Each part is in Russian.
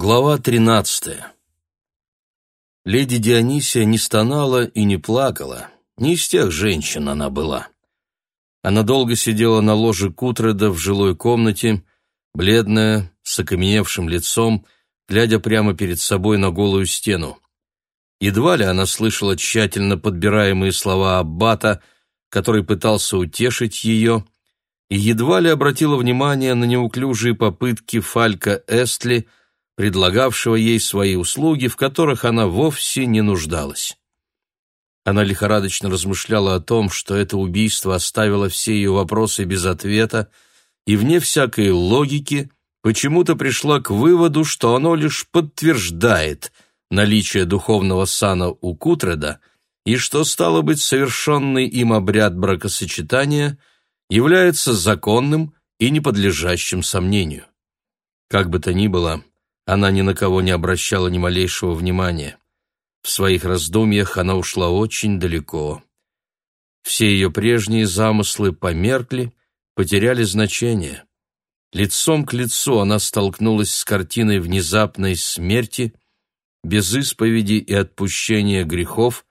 Глава тринадцатая. Леди Дионисия не стонала и не плакала. Не из тех женщин она была. Она долго сидела на ложе Кутреда в жилой комнате, бледная, с окаменевшим лицом, глядя прямо перед собой на голую стену. Едва ли она слышала тщательно подбираемые слова Аббата, который пытался утешить ее, и едва ли обратила внимание на неуклюжие попытки Фалька Эстли, предлагавшего ей свои услуги, в которых она вовсе не нуждалась. Она лихорадочно размышляла о том, что это убийство оставило все ее вопросы без ответа, и вне всякой логики почему-то пришла к выводу, что оно лишь подтверждает наличие духовного сана у Кутреда и что, стало быть, совершенный им обряд бракосочетания является законным и не подлежащим сомнению. Как бы то ни было, она ни на кого не обращала ни малейшего внимания. В своих раздумьях она ушла очень далеко. Все ее прежние замыслы померкли, потеряли значение. Лицом к лицу она столкнулась с картиной внезапной смерти, без исповеди и отпущения грехов,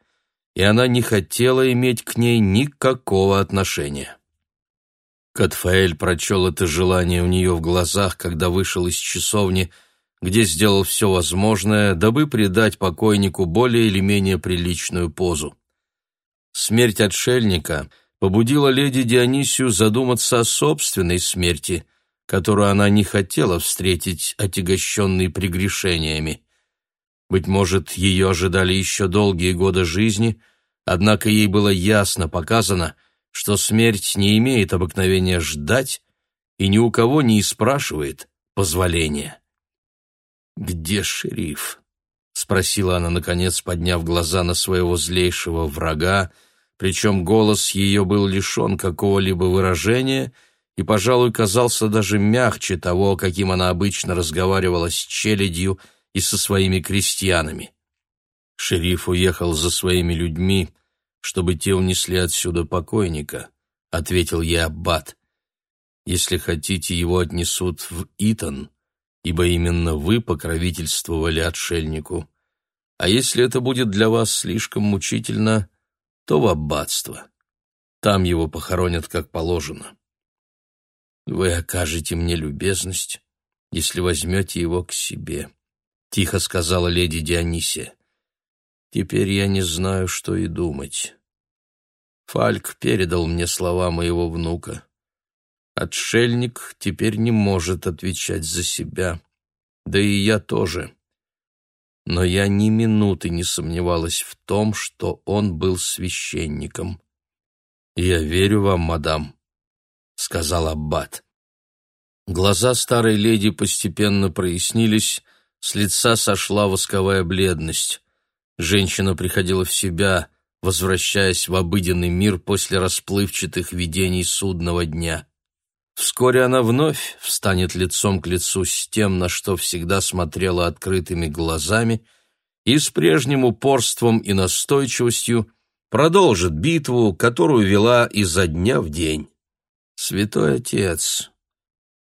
и она не хотела иметь к ней никакого отношения. Катфаэль прочел это желание у нее в глазах, когда вышел из часовни, где сделал все возможное, дабы придать покойнику более или менее приличную позу. Смерть отшельника побудила леди Дионисию задуматься о собственной смерти, которую она не хотела встретить, отягощенной прегрешениями. Быть может, ее ожидали еще долгие годы жизни, однако ей было ясно показано — что смерть не имеет обыкновения ждать и ни у кого не спрашивает позволения. «Где шериф?» — спросила она, наконец, подняв глаза на своего злейшего врага, причем голос ее был лишен какого-либо выражения и, пожалуй, казался даже мягче того, каким она обычно разговаривала с челядью и со своими крестьянами. Шериф уехал за своими людьми, чтобы те унесли отсюда покойника», — ответил ей Аббат. «Если хотите, его отнесут в Итон, ибо именно вы покровительствовали отшельнику. А если это будет для вас слишком мучительно, то в аббатство. Там его похоронят как положено. Вы окажете мне любезность, если возьмете его к себе», — тихо сказала леди Дионисия. «Теперь я не знаю, что и думать». Фальк передал мне слова моего внука. Отшельник теперь не может отвечать за себя, да и я тоже. Но я ни минуты не сомневалась в том, что он был священником. «Я верю вам, мадам», — сказал Аббат. Глаза старой леди постепенно прояснились, с лица сошла восковая бледность. Женщина приходила в себя — возвращаясь в обыденный мир после расплывчатых видений судного дня. Вскоре она вновь встанет лицом к лицу с тем, на что всегда смотрела открытыми глазами, и с прежним упорством и настойчивостью продолжит битву, которую вела изо дня в день. «Святой Отец,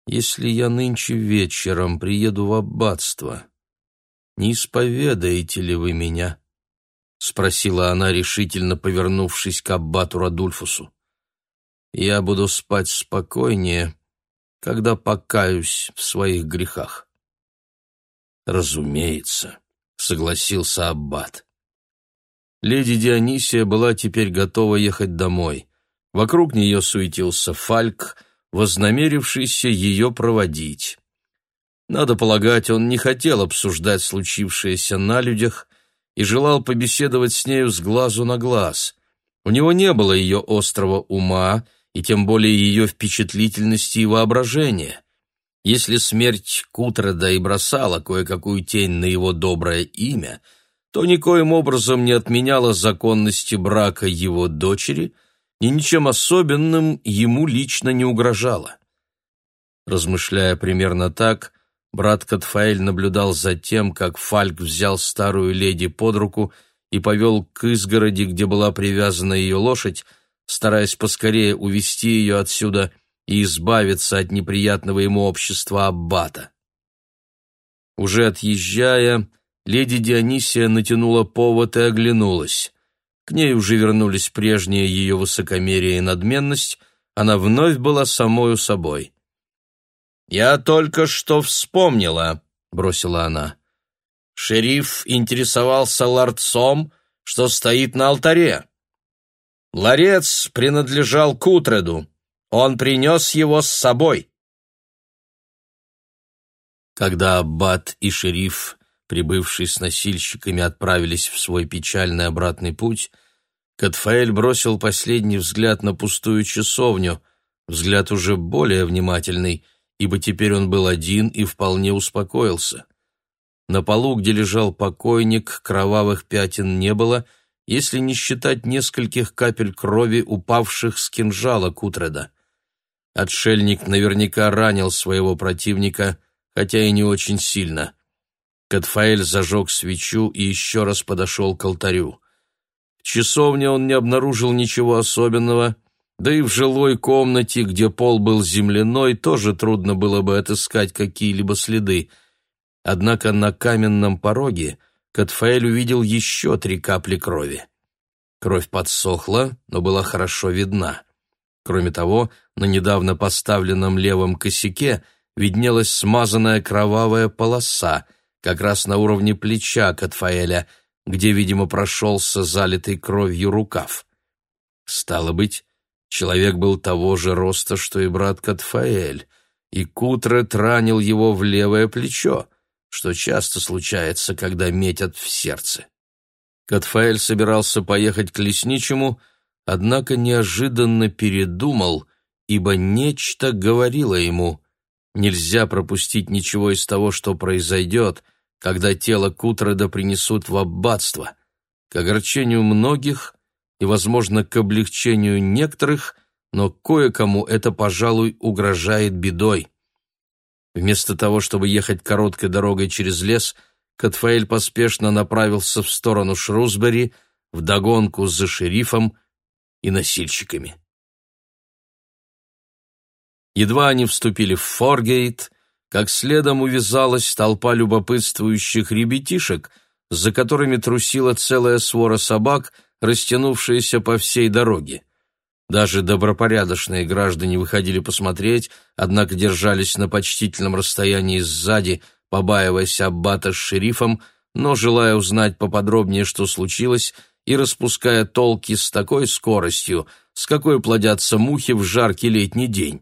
если я нынче вечером приеду в аббатство, не исповедаете ли вы меня?» — спросила она, решительно повернувшись к аббату Радульфусу. «Я буду спать спокойнее, когда покаюсь в своих грехах». «Разумеется», — согласился аббат. Леди Дионисия была теперь готова ехать домой. Вокруг нее суетился Фальк, вознамерившийся ее проводить. Надо полагать, он не хотел обсуждать случившееся на людях, и желал побеседовать с нею с глазу на глаз. У него не было ее острого ума и тем более ее впечатлительности и воображения. Если смерть Кутреда и бросала кое-какую тень на его доброе имя, то никоим образом не отменяла законности брака его дочери и ничем особенным ему лично не угрожала. Размышляя примерно так, Брат Катфаэль наблюдал за тем, как Фальк взял старую леди под руку и повел к изгороди, где была привязана ее лошадь, стараясь поскорее увести ее отсюда и избавиться от неприятного ему общества аббата. Уже отъезжая, леди Дионисия натянула повод и оглянулась. К ней уже вернулись прежние ее высокомерие и надменность, она вновь была самою собой. «Я только что вспомнила», — бросила она. «Шериф интересовался ларцом, что стоит на алтаре. Ларец принадлежал Кутреду. Он принес его с собой». Когда аббат и шериф, прибывшие с носильщиками, отправились в свой печальный обратный путь, Катфаэль бросил последний взгляд на пустую часовню, взгляд уже более внимательный, ибо теперь он был один и вполне успокоился. На полу, где лежал покойник, кровавых пятен не было, если не считать нескольких капель крови, упавших с кинжала Кутреда. Отшельник наверняка ранил своего противника, хотя и не очень сильно. Катфаэль зажег свечу и еще раз подошел к алтарю. В часовне он не обнаружил ничего особенного, да и в жилой комнате, где пол был земляной, тоже трудно было бы отыскать какие-либо следы. Однако на каменном пороге Катфаэль увидел еще три капли крови. Кровь подсохла, но была хорошо видна. Кроме того, на недавно поставленном левом косяке виднелась смазанная кровавая полоса, как раз на уровне плеча Катфаэля — где, видимо, прошелся залитый кровью рукав. Стало быть, человек был того же роста, что и брат Катфаэль, и Кутрет ранил его в левое плечо, что часто случается, когда метят в сердце. Катфаэль собирался поехать к лесничему, однако неожиданно передумал, ибо нечто говорило ему «нельзя пропустить ничего из того, что произойдет», когда тело Кутреда принесут в аббатство. К огорчению многих и, возможно, к облегчению некоторых, но кое-кому это, пожалуй, угрожает бедой. Вместо того, чтобы ехать короткой дорогой через лес, Катфаэль поспешно направился в сторону Шрусбери, вдогонку за шерифом и носильщиками. Едва они вступили в Форгейт, как следом увязалась толпа любопытствующих ребятишек, за которыми трусила целая свора собак, растянувшаяся по всей дороге. Даже добропорядочные граждане выходили посмотреть, однако держались на почтительном расстоянии сзади, побаиваясь аббата с шерифом, но желая узнать поподробнее, что случилось, и распуская толки с такой скоростью, с какой плодятся мухи в жаркий летний день.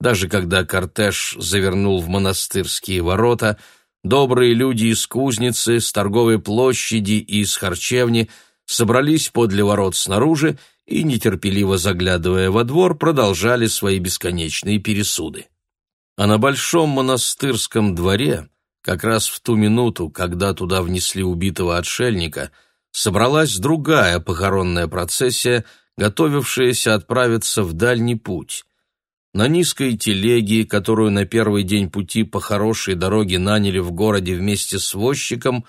Даже когда кортеж завернул в монастырские ворота, добрые люди из кузницы, с торговой площади и из харчевни собрались подле ворот снаружи и, нетерпеливо заглядывая во двор, продолжали свои бесконечные пересуды. А на большом монастырском дворе, как раз в ту минуту, когда туда внесли убитого отшельника, собралась другая похоронная процессия, готовившаяся отправиться в дальний путь. На низкой телеге, которую на первый день пути по хорошей дороге наняли в городе вместе с возчиком,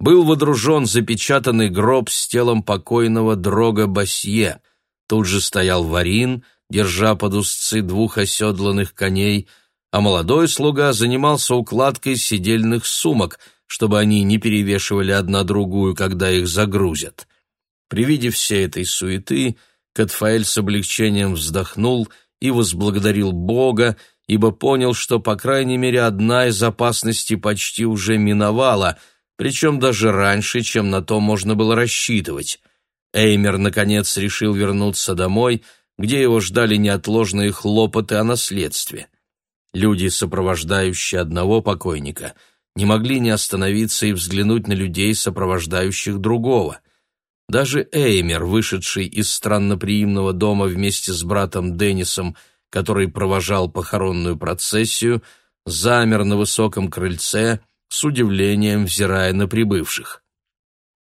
был водружен запечатанный гроб с телом покойного Дрога Басье. Тут же стоял Варин, держа под узцы двух оседланных коней, а молодой слуга занимался укладкой сидельных сумок, чтобы они не перевешивали одна другую, когда их загрузят. При виде всей этой суеты Катфаэль с облегчением вздохнул и возблагодарил Бога, ибо понял, что, по крайней мере, одна из опасностей почти уже миновала, причем даже раньше, чем на то можно было рассчитывать. Эймер, наконец, решил вернуться домой, где его ждали неотложные хлопоты о наследстве. Люди, сопровождающие одного покойника, не могли не остановиться и взглянуть на людей, сопровождающих другого — даже Эймер, вышедший из странноприимного дома вместе с братом Деннисом, который провожал похоронную процессию, замер на высоком крыльце, с удивлением взирая на прибывших.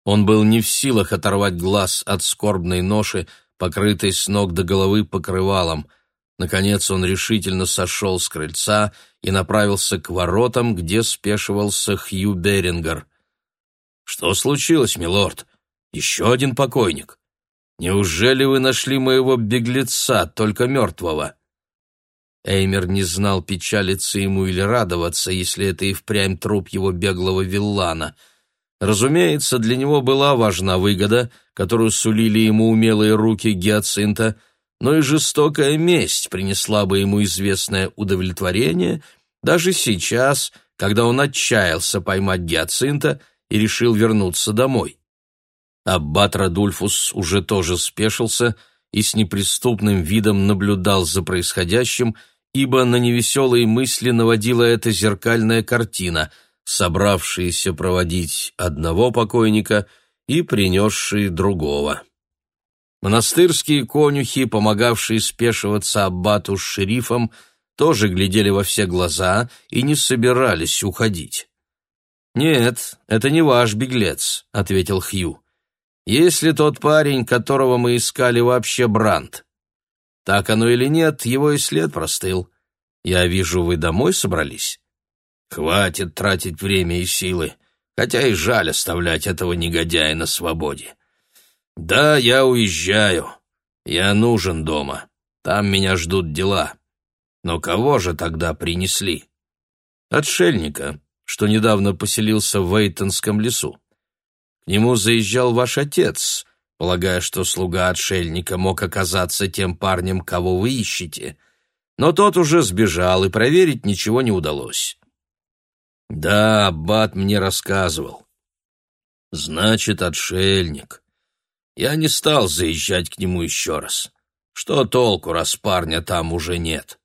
Он был не в силах оторвать глаз от скорбной ноши, покрытой с ног до головы покрывалом. Наконец он решительно сошел с крыльца и направился к воротам, где спешивался Хью Берингер. «Что случилось, милорд?» Еще один покойник. Неужели вы нашли моего беглеца, только мертвого?» Эймер не знал, печалиться ему или радоваться, если это и впрямь труп его беглого виллана. Разумеется, для него была важна выгода, которую сулили ему умелые руки Гиацинта, но и жестокая месть принесла бы ему известное удовлетворение, даже сейчас, когда он отчаялся поймать Гиацинта и решил вернуться домой. Аббат Радульфус уже тоже спешился и с неприступным видом наблюдал за происходящим, ибо на невеселые мысли наводила эта зеркальная картина, собравшиеся проводить одного покойника и принесшие другого. Монастырские конюхи, помогавшие спешиваться аббату с шерифом, тоже глядели во все глаза и не собирались уходить. «Нет, это не ваш беглец», — ответил Хью. «Если тот парень, которого мы искали, вообще Бранд. Так оно или нет, его и след простыл. Я вижу, вы домой собрались? Хватит тратить время и силы, хотя и жаль оставлять этого негодяя на свободе. Да, я уезжаю. Я нужен дома. Там меня ждут дела. Но кого же тогда принесли? Отшельника, что недавно поселился в Вейтонском лесу. К нему заезжал ваш отец, полагая, что слуга отшельника мог оказаться тем парнем, кого вы ищете. Но тот уже сбежал, и проверить ничего не удалось. Да, аббат мне рассказывал. Значит, отшельник. Я не стал заезжать к нему еще раз. Что толку, раз парня там уже нет?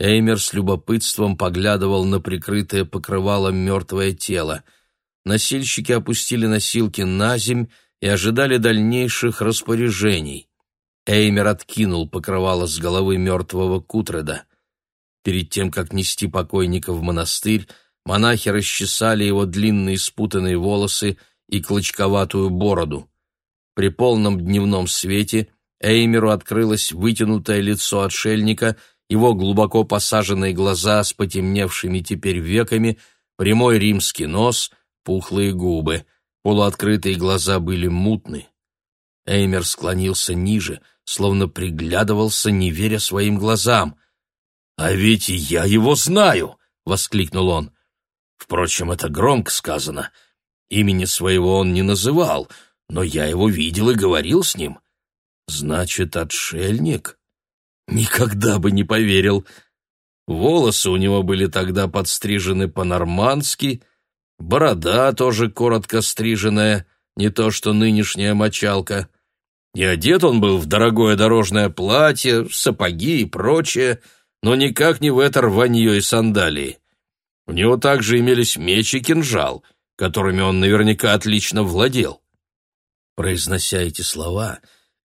Эймер с любопытством поглядывал на прикрытое покрывалом мертвое тело. Носильщики опустили носилки на земь и ожидали дальнейших распоряжений. Эймер откинул покрывало с головы мертвого Кутреда. Перед тем, как нести покойника в монастырь, монахи расчесали его длинные спутанные волосы и клочковатую бороду. При полном дневном свете Эймеру открылось вытянутое лицо отшельника, его глубоко посаженные глаза с потемневшими теперь веками, прямой римский нос, пухлые губы — Полуоткрытые глаза были мутны. Эймер склонился ниже, словно приглядывался, не веря своим глазам. «А ведь я его знаю!» — воскликнул он. Впрочем, это громко сказано. Имени своего он не называл, но я его видел и говорил с ним. Значит, отшельник? Никогда бы не поверил. Волосы у него были тогда подстрижены по-нормански, Борода тоже коротко стриженная, не то что нынешняя мочалка. И одет он был в дорогое дорожное платье, сапоги и прочее, но никак не в это рванье и сандалии. У него также имелись меч и кинжал, которыми он наверняка отлично владел. Произнося эти слова,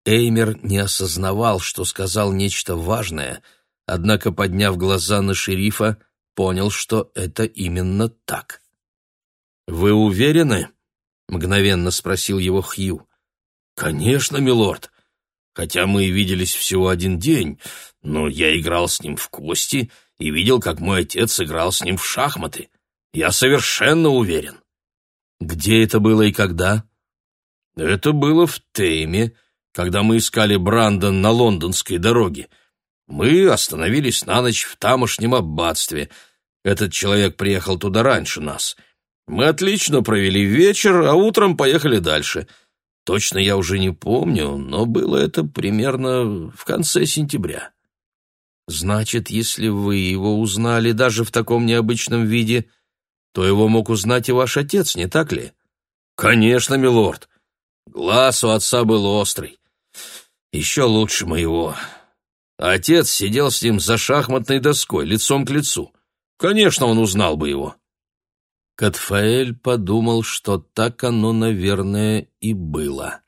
Эймер не осознавал, что сказал нечто важное, однако, подняв глаза на шерифа, понял, что это именно так. «Вы уверены?» — мгновенно спросил его Хью. «Конечно, милорд. Хотя мы и виделись всего один день, но я играл с ним в кости и видел, как мой отец играл с ним в шахматы. Я совершенно уверен». «Где это было и когда?» «Это было в Тейме, когда мы искали Брандон на лондонской дороге. Мы остановились на ночь в тамошнем аббатстве. Этот человек приехал туда раньше нас». Мы отлично провели вечер, а утром поехали дальше. Точно я уже не помню, но было это примерно в конце сентября. Значит, если вы его узнали даже в таком необычном виде, то его мог узнать и ваш отец, не так ли? Конечно, милорд. Глаз у отца был острый. Еще лучше моего. Отец сидел с ним за шахматной доской, лицом к лицу. Конечно, он узнал бы его. Катфаэль подумал, что так оно, наверное, и было.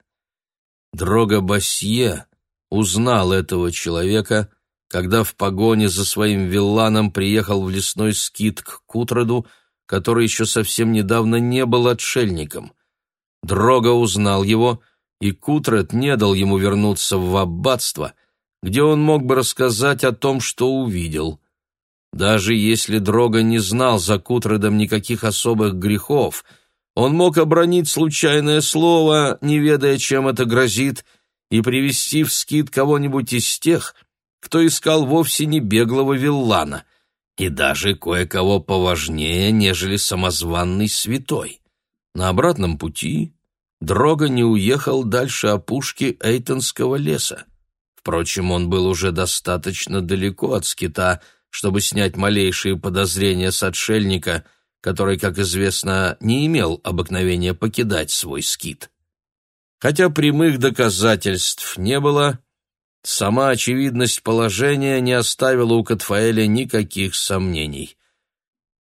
Дрога Басье узнал этого человека, когда в погоне за своим вилланом приехал в лесной скит к Кутроду, который еще совсем недавно не был отшельником. Дрога узнал его, и Кутред не дал ему вернуться в аббатство, где он мог бы рассказать о том, что увидел. Даже если Дрога не знал за Кутредом никаких особых грехов, он мог обронить случайное слово, не ведая, чем это грозит, и привести в скит кого-нибудь из тех, кто искал вовсе не беглого виллана, и даже кое-кого поважнее, нежели самозванный святой. На обратном пути Дрога не уехал дальше опушки Эйтонского леса. Впрочем, он был уже достаточно далеко от скита, чтобы снять малейшие подозрения с отшельника, который, как известно, не имел обыкновения покидать свой скит. Хотя прямых доказательств не было, сама очевидность положения не оставила у Катфаэля никаких сомнений.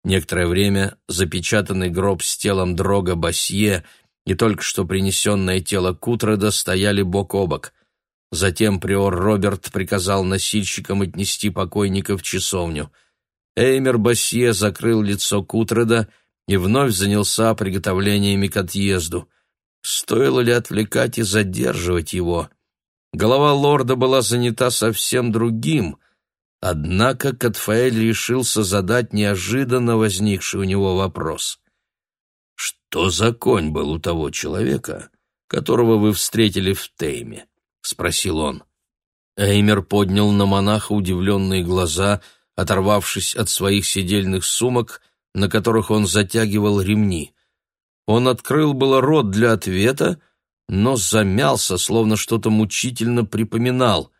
Некоторое время запечатанный гроб с телом Дрога Басье и только что принесенное тело Кутреда стояли бок о бок. Затем приор Роберт приказал носильщикам отнести покойника в часовню. Эймер Басье закрыл лицо Кутреда и вновь занялся приготовлениями к отъезду — Стоило ли отвлекать и задерживать его? Голова лорда была занята совсем другим, однако Катфаэль решился задать неожиданно возникший у него вопрос. «Что за конь был у того человека, которого вы встретили в Тейме?» — спросил он. Эймер поднял на монаха удивленные глаза, оторвавшись от своих сидельных сумок, на которых он затягивал ремни. Он открыл было рот для ответа, но замялся, словно что-то мучительно припоминал.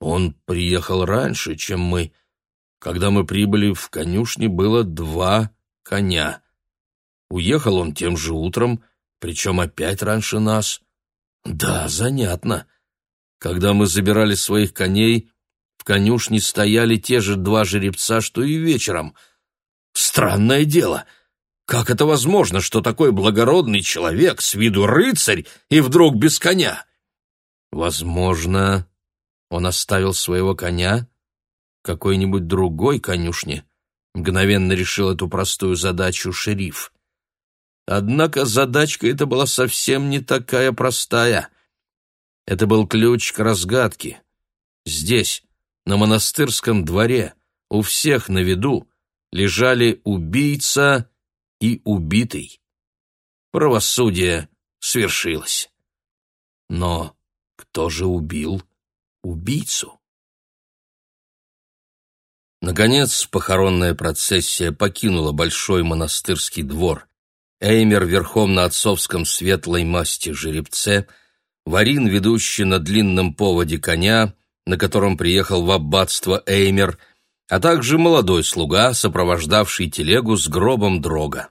Он приехал раньше, чем мы. Когда мы прибыли в конюшне, было два коня. Уехал он тем же утром, причем опять раньше нас. Да, занятно. Когда мы забирали своих коней, в конюшне стояли те же два жеребца, что и вечером. Странное дело — как это возможно, что такой благородный человек, с виду рыцарь, и вдруг без коня? Возможно, он оставил своего коня какой-нибудь другой конюшне. Мгновенно решил эту простую задачу шериф. Однако задачка эта была совсем не такая простая. Это был ключ к разгадке. Здесь, на монастырском дворе, у всех на виду, лежали убийца и убитый. Правосудие свершилось. Но кто же убил убийцу? Наконец, похоронная процессия покинула большой монастырский двор. Эймер верхом на отцовском светлой масти жеребце, Варин, ведущий на длинном поводе коня, на котором приехал в аббатство Эймер — а также молодой слуга, сопровождавший телегу с гробом дрога.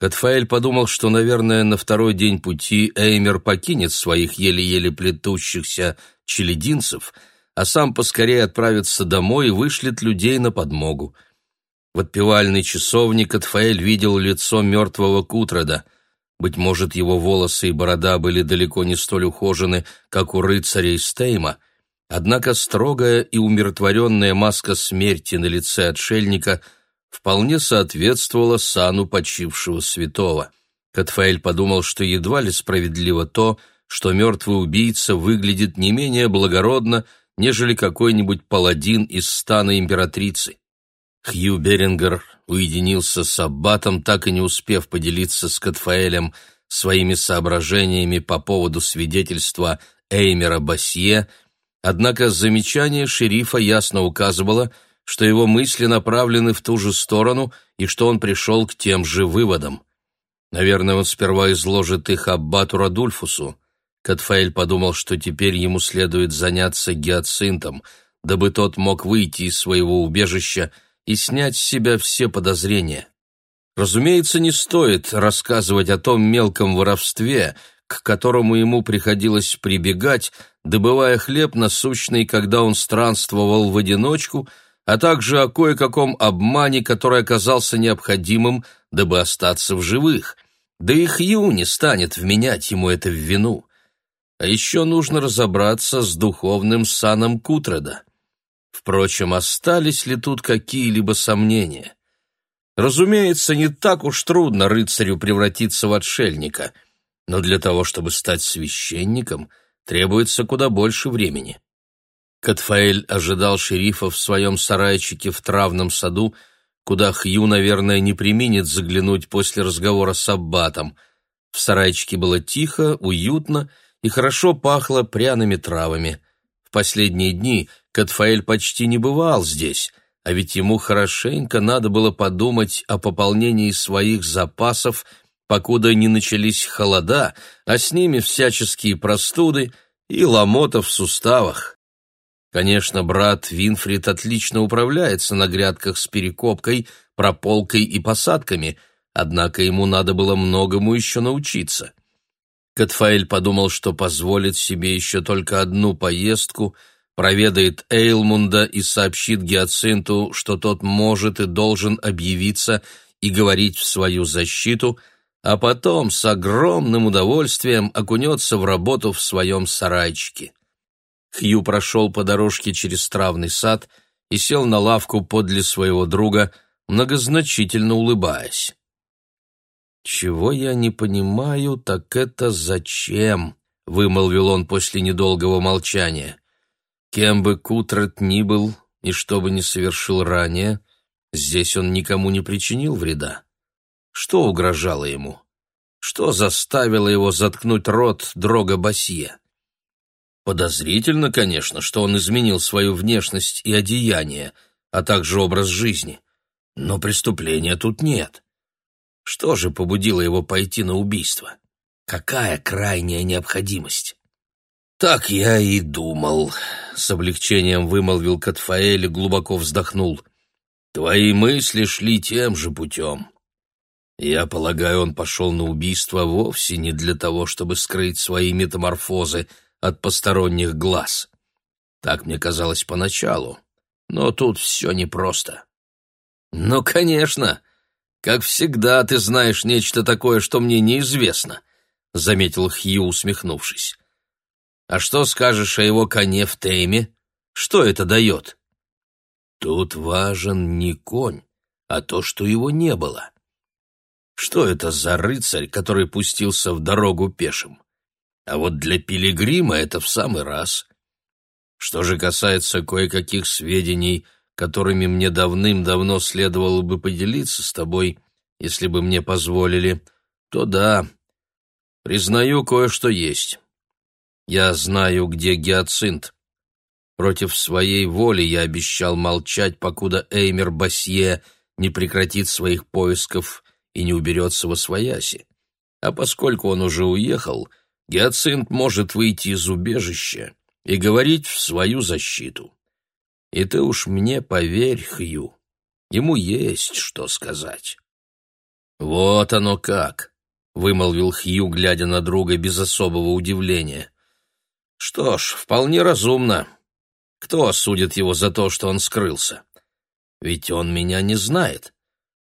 Катфаэль подумал, что, наверное, на второй день пути Эймер покинет своих еле-еле плетущихся челединцев, а сам поскорее отправится домой и вышлет людей на подмогу. В отпевальной часовне Катфаэль видел лицо мертвого Кутреда. Быть может, его волосы и борода были далеко не столь ухожены, как у рыцарей Стейма — Однако строгая и умиротворенная маска смерти на лице отшельника вполне соответствовала сану почившего святого. Катфаэль подумал, что едва ли справедливо то, что мертвый убийца выглядит не менее благородно, нежели какой-нибудь паладин из стана императрицы. Хью Берингер уединился с аббатом, так и не успев поделиться с Катфаэлем своими соображениями по поводу свидетельства Эймера Басье – Однако замечание шерифа ясно указывало, что его мысли направлены в ту же сторону и что он пришел к тем же выводам. Наверное, он сперва изложит их аббату Радульфусу. Катфаэль подумал, что теперь ему следует заняться гиацинтом, дабы тот мог выйти из своего убежища и снять с себя все подозрения. Разумеется, не стоит рассказывать о том мелком воровстве, к которому ему приходилось прибегать, добывая хлеб насущный, когда он странствовал в одиночку, а также о кое-каком обмане, который оказался необходимым, дабы остаться в живых. Да и Хью не станет вменять ему это в вину. А еще нужно разобраться с духовным саном Кутреда. Впрочем, остались ли тут какие-либо сомнения? Разумеется, не так уж трудно рыцарю превратиться в отшельника — но для того, чтобы стать священником, требуется куда больше времени. Катфаэль ожидал шерифа в своем сарайчике в травном саду, куда Хью, наверное, не применит заглянуть после разговора с аббатом. В сарайчике было тихо, уютно и хорошо пахло пряными травами. В последние дни Катфаэль почти не бывал здесь, а ведь ему хорошенько надо было подумать о пополнении своих запасов, покуда не начались холода, а с ними всяческие простуды и ломота в суставах. Конечно, брат Винфрид отлично управляется на грядках с перекопкой, прополкой и посадками, однако ему надо было многому еще научиться. Катфаэль подумал, что позволит себе еще только одну поездку, проведает Эйлмунда и сообщит Гиацинту, что тот может и должен объявиться и говорить в свою защиту, а потом с огромным удовольствием окунется в работу в своем сарайчике. Хью прошел по дорожке через травный сад и сел на лавку подле своего друга, многозначительно улыбаясь. «Чего я не понимаю, так это зачем?» — вымолвил он после недолгого молчания. «Кем бы Кутрет ни был и что бы ни совершил ранее, здесь он никому не причинил вреда. Что угрожало ему? Что заставило его заткнуть рот Дрога Басье? Подозрительно, конечно, что он изменил свою внешность и одеяние, а также образ жизни. Но преступления тут нет. Что же побудило его пойти на убийство? Какая крайняя необходимость? «Так я и думал», — с облегчением вымолвил Катфаэль и глубоко вздохнул. «Твои мысли шли тем же путем. Я полагаю, он пошел на убийство вовсе не для того, чтобы скрыть свои метаморфозы от посторонних глаз. Так мне казалось поначалу, но тут все непросто». «Ну, конечно», «Как всегда, ты знаешь нечто такое, что мне неизвестно», — заметил Хью, усмехнувшись. «А что скажешь о его коне в Тейме? Что это дает?» «Тут важен не конь, а то, что его не было. Что это за рыцарь, который пустился в дорогу пешим? А вот для пилигрима это в самый раз. Что же касается кое-каких сведений, — которыми мне давным-давно следовало бы поделиться с тобой, если бы мне позволили, то да, признаю, кое-что есть. Я знаю, где гиацинт. Против своей воли я обещал молчать, покуда Эймер Басье не прекратит своих поисков и не уберется во свояси. А поскольку он уже уехал, гиацинт может выйти из убежища и говорить в свою защиту. И ты уж мне поверь, Хью, ему есть что сказать. Вот оно как, вымолвил Хью, глядя на друга без особого удивления. Что ж, вполне разумно. Кто осудит его за то, что он скрылся? Ведь он меня не знает,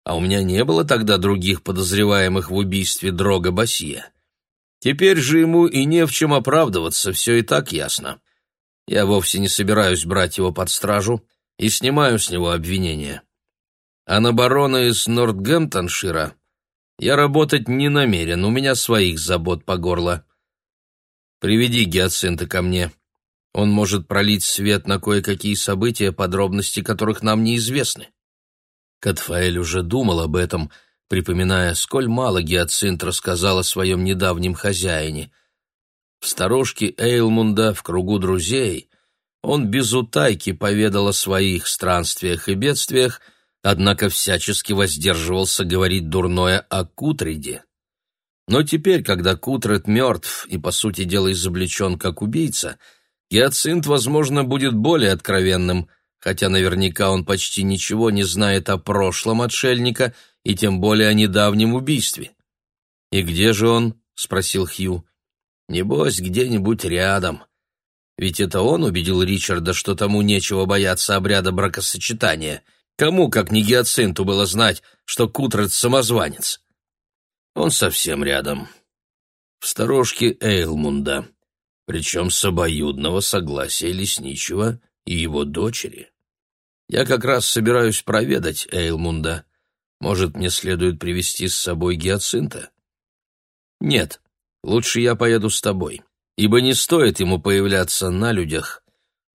а у меня не было тогда других подозреваемых в убийстве Дрога Басье. Теперь же ему и не в чем оправдываться, все и так ясно. Я вовсе не собираюсь брать его под стражу и снимаю с него обвинения. А на барона из Нортгемптоншира я работать не намерен, у меня своих забот по горло. Приведи Гиацинта ко мне. Он может пролить свет на кое-какие события, подробности которых нам неизвестны. Катфаэль уже думал об этом, припоминая, сколь мало Гиацинт рассказал о своем недавнем хозяине — в сторожке Эйлмунда, в кругу друзей, он без утайки поведал о своих странствиях и бедствиях, однако всячески воздерживался говорить дурное о Кутриде. Но теперь, когда Кутред мертв и, по сути дела, изобличен как убийца, Гиацинт, возможно, будет более откровенным, хотя наверняка он почти ничего не знает о прошлом отшельника и тем более о недавнем убийстве. «И где же он?» — спросил Хью. Небось, где-нибудь рядом. Ведь это он убедил Ричарда, что тому нечего бояться обряда бракосочетания. Кому, как не Гиацинту, было знать, что Кутрец — самозванец? Он совсем рядом. В сторожке Эйлмунда, причем с обоюдного согласия лесничего и его дочери. Я как раз собираюсь проведать Эйлмунда. Может, мне следует привести с собой Гиацинта? Нет, Лучше я поеду с тобой, ибо не стоит ему появляться на людях,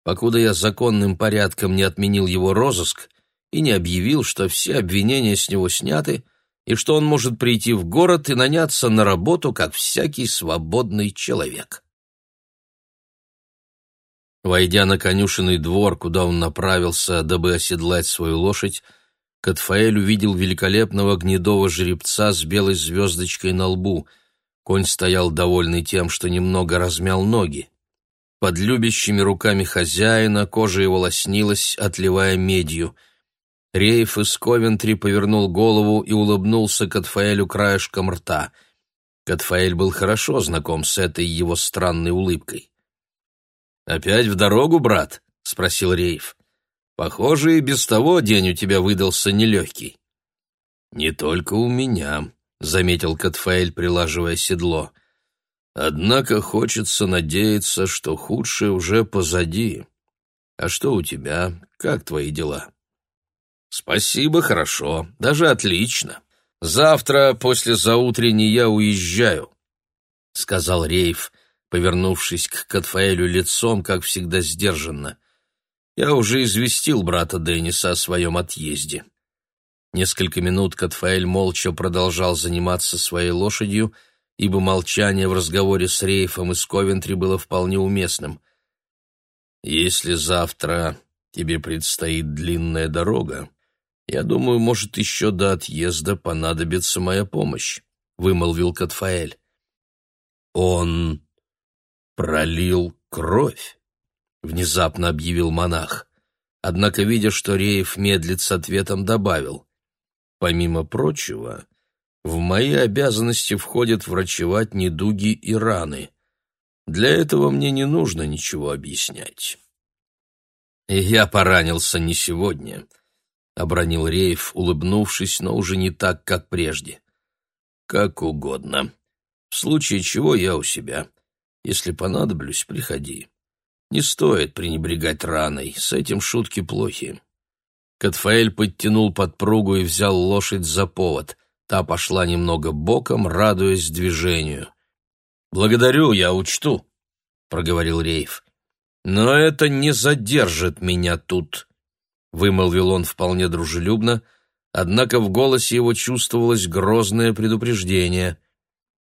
покуда я законным порядком не отменил его розыск и не объявил, что все обвинения с него сняты и что он может прийти в город и наняться на работу, как всякий свободный человек. Войдя на конюшенный двор, куда он направился, дабы оседлать свою лошадь, Катфаэль увидел великолепного гнедого жеребца с белой звездочкой на лбу. Конь стоял довольный тем, что немного размял ноги. Под любящими руками хозяина кожа его лоснилась, отливая медью. Рейф из Ковентри повернул голову и улыбнулся Катфаэлю краешком рта. Катфаэль был хорошо знаком с этой его странной улыбкой. «Опять в дорогу, брат?» — спросил Рейф. «Похоже, и без того день у тебя выдался нелегкий». «Не только у меня», — заметил Катфаэль, прилаживая седло. «Однако хочется надеяться, что худшее уже позади. А что у тебя? Как твои дела?» «Спасибо, хорошо, даже отлично. Завтра после заутренней я уезжаю», — сказал Рейф, повернувшись к Катфаэлю лицом, как всегда сдержанно. «Я уже известил брата Денниса о своем отъезде». Несколько минут Катфаэль молча продолжал заниматься своей лошадью, ибо молчание в разговоре с Рейфом из Ковентри было вполне уместным. «Если завтра тебе предстоит длинная дорога, я думаю, может, еще до отъезда понадобится моя помощь», — вымолвил Катфаэль. «Он пролил кровь», — внезапно объявил монах. Однако, видя, что Реев медлит с ответом, добавил. «Помимо прочего, в мои обязанности входит врачевать недуги и раны. Для этого мне не нужно ничего объяснять». «И я поранился не сегодня», — обронил Реев, улыбнувшись, но уже не так, как прежде. «Как угодно. В случае чего я у себя. Если понадоблюсь, приходи. Не стоит пренебрегать раной, с этим шутки плохи. Катфаэль подтянул подпругу и взял лошадь за повод. Та пошла немного боком, радуясь движению. «Благодарю, я учту», — проговорил Рейф. «Но это не задержит меня тут», — вымолвил он вполне дружелюбно, однако в голосе его чувствовалось грозное предупреждение.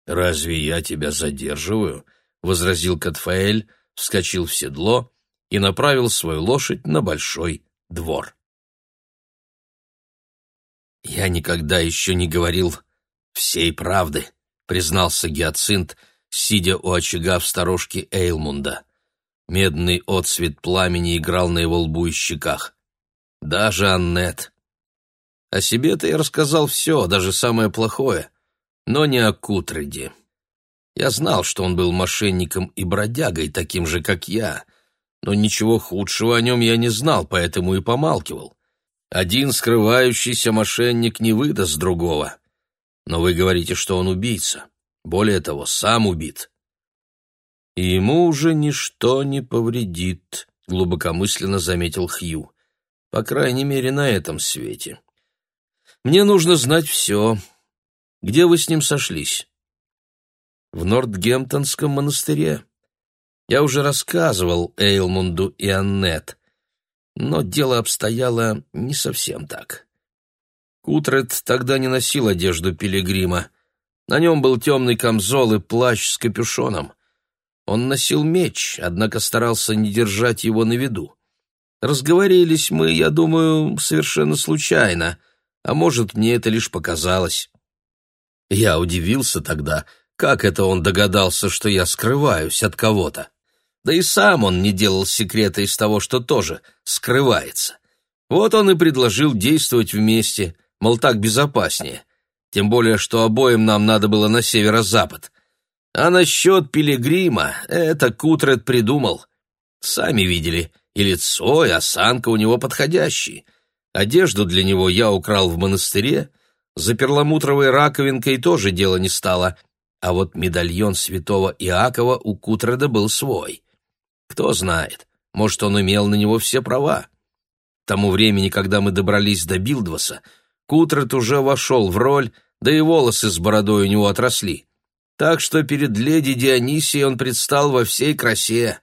«Разве я тебя задерживаю?» — возразил Катфаэль, вскочил в седло и направил свою лошадь на большой двор. «Я никогда еще не говорил всей правды», — признался Гиацинт, сидя у очага в сторожке Эйлмунда. Медный отсвет пламени играл на его лбу и щеках. Даже Аннет. О себе-то я рассказал все, даже самое плохое, но не о Кутреде. Я знал, что он был мошенником и бродягой, таким же, как я, но ничего худшего о нем я не знал, поэтому и помалкивал. Один скрывающийся мошенник не выдаст другого. Но вы говорите, что он убийца. Более того, сам убит. И ему уже ничто не повредит, глубокомысленно заметил Хью. По крайней мере, на этом свете. Мне нужно знать все. Где вы с ним сошлись? в Нортгемптонском монастыре. Я уже рассказывал Эйлмунду и Аннет, но дело обстояло не совсем так. Кутрет тогда не носил одежду пилигрима. На нем был темный камзол и плащ с капюшоном. Он носил меч, однако старался не держать его на виду. Разговорились мы, я думаю, совершенно случайно, а может, мне это лишь показалось. Я удивился тогда, как это он догадался, что я скрываюсь от кого-то? Да и сам он не делал секрета из того, что тоже скрывается. Вот он и предложил действовать вместе, мол, так безопаснее. Тем более, что обоим нам надо было на северо-запад. А насчет пилигрима это Кутрет придумал. Сами видели, и лицо, и осанка у него подходящие. Одежду для него я украл в монастыре, за перламутровой раковинкой тоже дело не стало — а вот медальон святого Иакова у Кутреда был свой. Кто знает, может, он имел на него все права. К тому времени, когда мы добрались до Билдваса, Кутред уже вошел в роль, да и волосы с бородой у него отросли. Так что перед леди Дионисией он предстал во всей красе,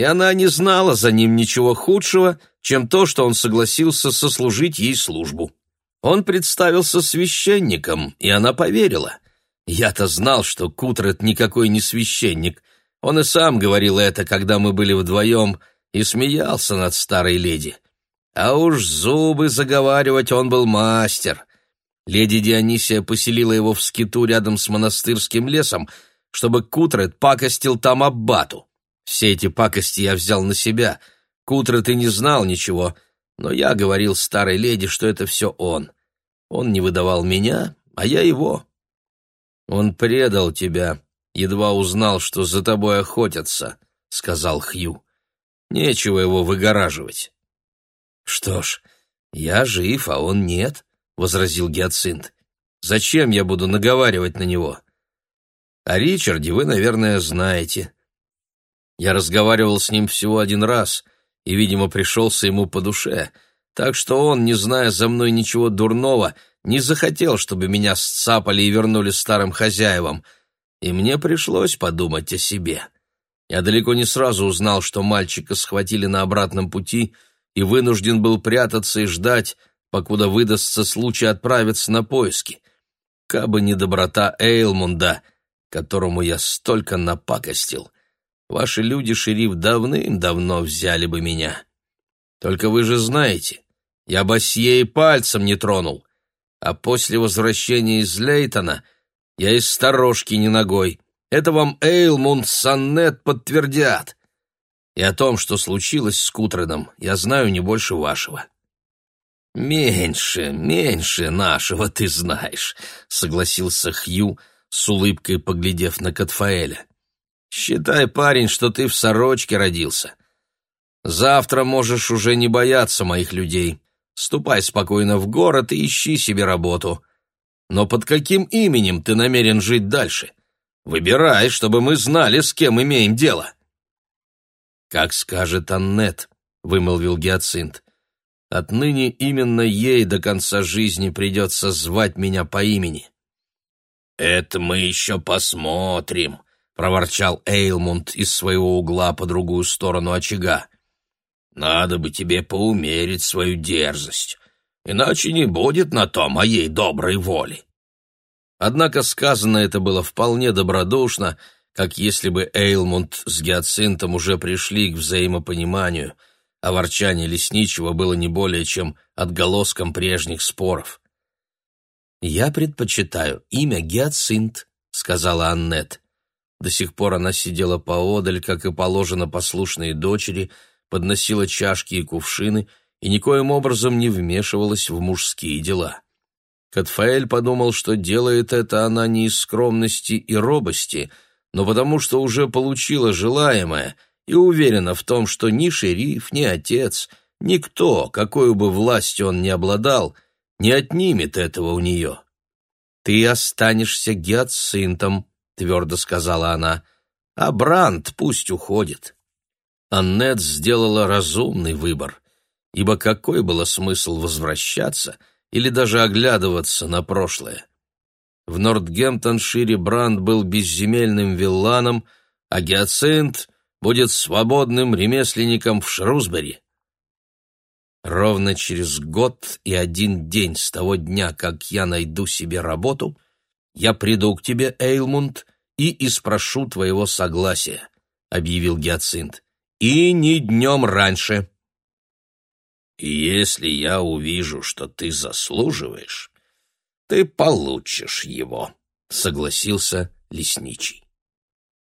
и она не знала за ним ничего худшего, чем то, что он согласился сослужить ей службу. Он представился священником, и она поверила — я-то знал, что Кутрет никакой не священник. Он и сам говорил это, когда мы были вдвоем, и смеялся над старой леди. А уж зубы заговаривать он был мастер. Леди Дионисия поселила его в скиту рядом с монастырским лесом, чтобы Кутрет пакостил там аббату. Все эти пакости я взял на себя. Кутрет и не знал ничего, но я говорил старой леди, что это все он. Он не выдавал меня, а я его. Он предал тебя, едва узнал, что за тобой охотятся, — сказал Хью. Нечего его выгораживать. Что ж, я жив, а он нет, — возразил Гиацинт. Зачем я буду наговаривать на него? О Ричарде вы, наверное, знаете. Я разговаривал с ним всего один раз и, видимо, пришелся ему по душе, так что он, не зная за мной ничего дурного, не захотел, чтобы меня сцапали и вернули старым хозяевам, и мне пришлось подумать о себе. Я далеко не сразу узнал, что мальчика схватили на обратном пути и вынужден был прятаться и ждать, покуда выдастся случай отправиться на поиски. Кабы не доброта Эйлмунда, которому я столько напакостил, ваши люди, шериф, давным-давно взяли бы меня. Только вы же знаете, я Басье и пальцем не тронул, а после возвращения из Лейтона я из сторожки не ногой. Это вам Эйлмунд Саннет подтвердят. И о том, что случилось с Кутредом, я знаю не больше вашего». «Меньше, меньше нашего ты знаешь», — согласился Хью, с улыбкой поглядев на Катфаэля. «Считай, парень, что ты в сорочке родился. Завтра можешь уже не бояться моих людей. Ступай спокойно в город и ищи себе работу. Но под каким именем ты намерен жить дальше? Выбирай, чтобы мы знали, с кем имеем дело. Как скажет Аннет, вымолвил Гиацинт. Отныне именно ей до конца жизни придется звать меня по имени. Это мы еще посмотрим, проворчал Эйлмунд из своего угла по другую сторону очага. Надо бы тебе поумерить свою дерзость, иначе не будет на то моей доброй воли. Однако сказано это было вполне добродушно, как если бы Эйлмунд с Гиацинтом уже пришли к взаимопониманию, а ворчание лесничего было не более чем отголоском прежних споров. «Я предпочитаю имя Гиацинт», — сказала Аннет. До сих пор она сидела поодаль, как и положено послушной дочери, подносила чашки и кувшины и никоим образом не вмешивалась в мужские дела. Катфаэль подумал, что делает это она не из скромности и робости, но потому что уже получила желаемое и уверена в том, что ни шериф, ни отец, никто, какой бы властью он ни обладал, не отнимет этого у нее. «Ты останешься гиацинтом», — твердо сказала она, — «а Бранд пусть уходит». Аннет сделала разумный выбор, ибо какой было смысл возвращаться — или даже оглядываться на прошлое. В Нортгемптоншире Бранд был безземельным вилланом, а Гиацинт будет свободным ремесленником в Шрусбери. Ровно через год и один день с того дня, как я найду себе работу, я приду к тебе, Эйлмунд, и испрошу твоего согласия, — объявил Гиацинт. И ни днем раньше. Если я увижу, что ты заслуживаешь, ты получишь его, — согласился лесничий.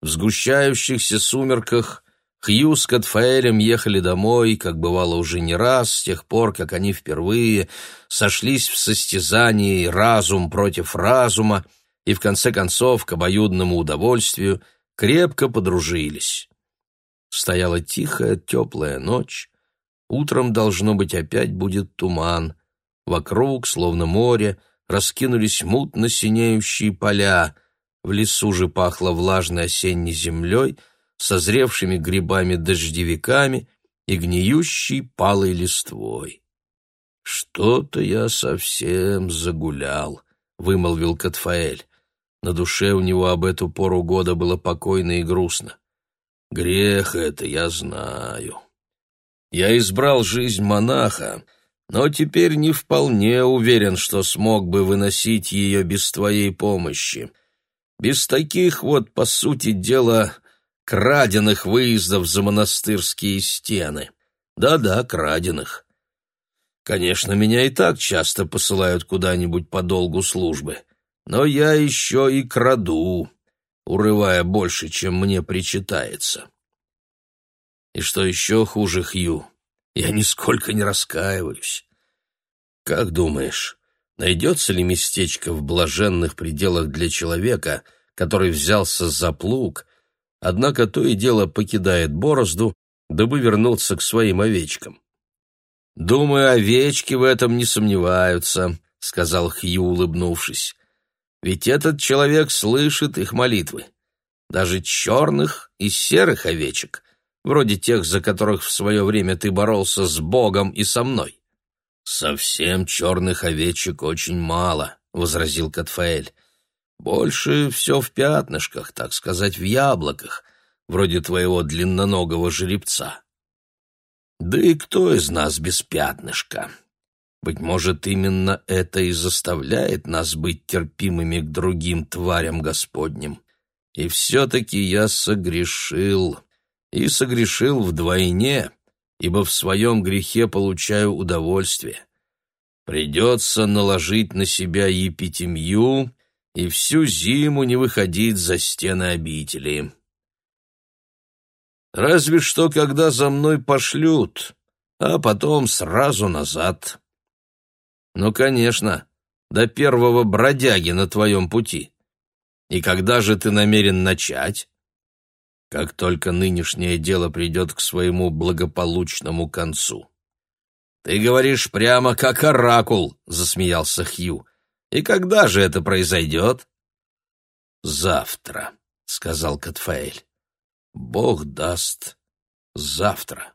В сгущающихся сумерках Хью с Катфаэлем ехали домой, как бывало уже не раз, с тех пор, как они впервые сошлись в состязании разум против разума и, в конце концов, к обоюдному удовольствию, крепко подружились. Стояла тихая, теплая ночь, Утром, должно быть, опять будет туман. Вокруг, словно море, раскинулись мутно синеющие поля. В лесу же пахло влажной осенней землей, созревшими грибами-дождевиками и гниющей палой листвой. «Что-то я совсем загулял», — вымолвил Катфаэль. На душе у него об эту пору года было покойно и грустно. «Грех это, я знаю». Я избрал жизнь монаха, но теперь не вполне уверен, что смог бы выносить ее без твоей помощи. Без таких вот, по сути дела, краденных выездов за монастырские стены. Да-да, краденых. Конечно, меня и так часто посылают куда-нибудь по долгу службы, но я еще и краду, урывая больше, чем мне причитается. И что еще хуже, Хью, я нисколько не раскаиваюсь. Как думаешь, найдется ли местечко в блаженных пределах для человека, который взялся за плуг, однако то и дело покидает борозду, дабы вернуться к своим овечкам? «Думаю, овечки в этом не сомневаются», — сказал Хью, улыбнувшись. «Ведь этот человек слышит их молитвы. Даже черных и серых овечек, вроде тех, за которых в свое время ты боролся с Богом и со мной». «Совсем черных овечек очень мало», — возразил Катфаэль. «Больше все в пятнышках, так сказать, в яблоках, вроде твоего длинноногого жеребца». Да и кто из нас без пятнышка? Быть может, именно это и заставляет нас быть терпимыми к другим тварям Господним. И все-таки я согрешил, и согрешил вдвойне, ибо в своем грехе получаю удовольствие. Придется наложить на себя епитемью и всю зиму не выходить за стены обители. Разве что, когда за мной пошлют, а потом сразу назад. Ну, конечно, до первого бродяги на твоем пути. И когда же ты намерен начать? Как только нынешнее дело придет к своему благополучному концу. Ты говоришь прямо как оракул, засмеялся Хью. И когда же это произойдет? Завтра, сказал Катфаэль. Бог даст завтра.